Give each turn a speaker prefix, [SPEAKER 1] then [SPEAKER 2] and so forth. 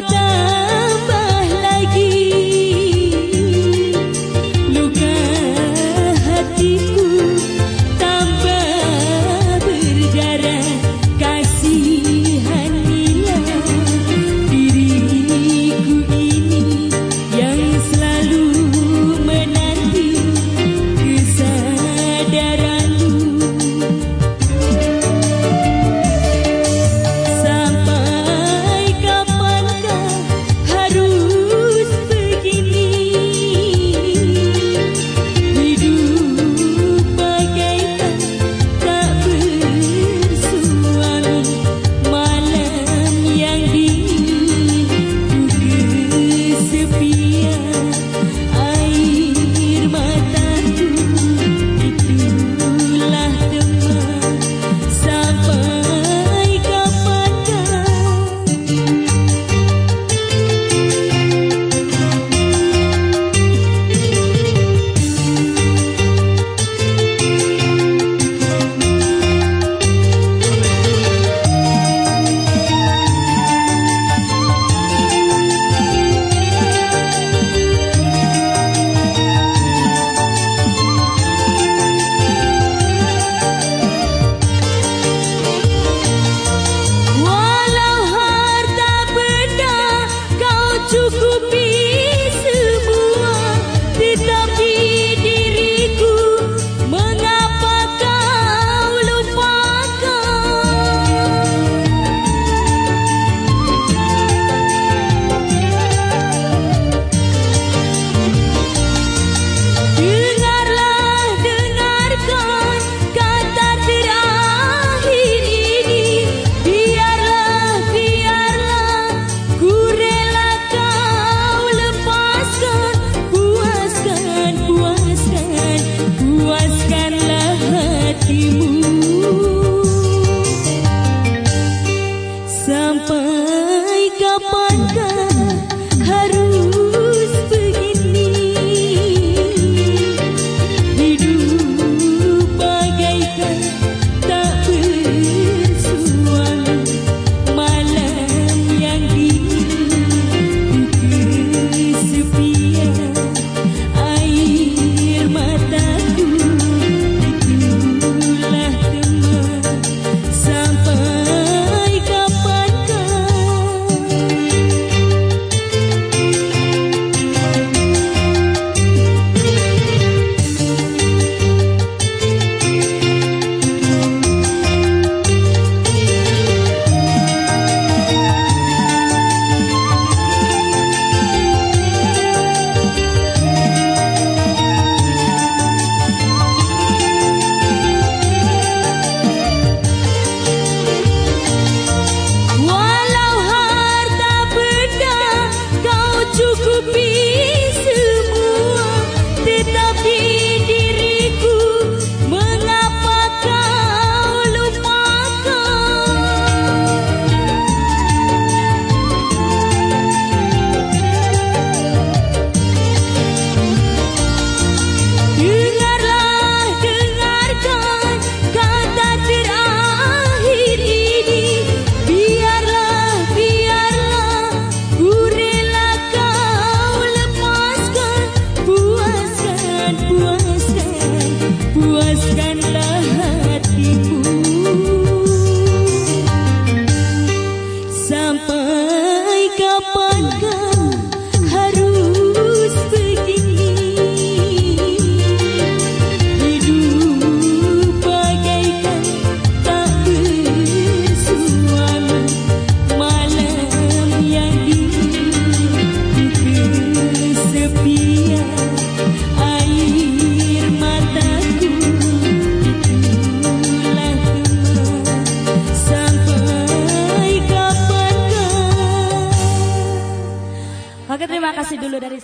[SPEAKER 1] mudah ពើកប kasih dulu dari